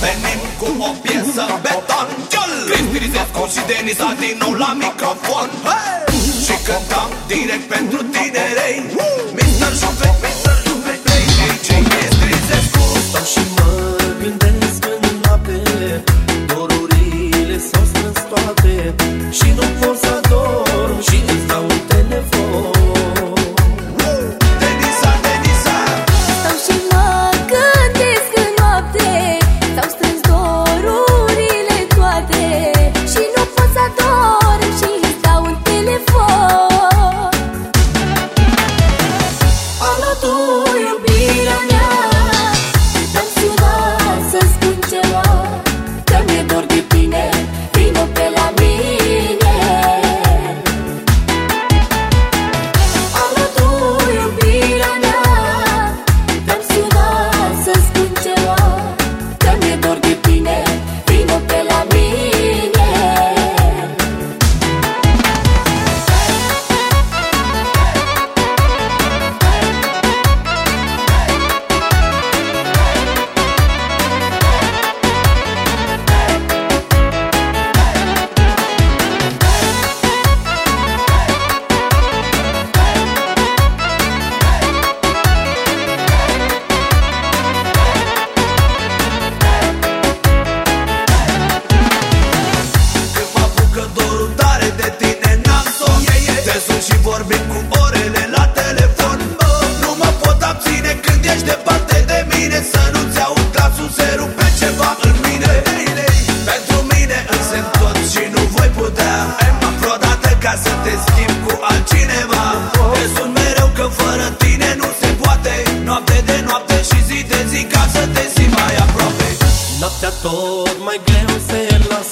Venim cu o piesă beton. Cristi Rizescu și Denis Adinu la microfon. Hey! Și cântăm direct pentru cu altcineva. Te sun mereu că fără tine nu se poate. Noapte de noapte și zi de zi ca să te simți mai aproape. Noaptea tot mai greu se lasă.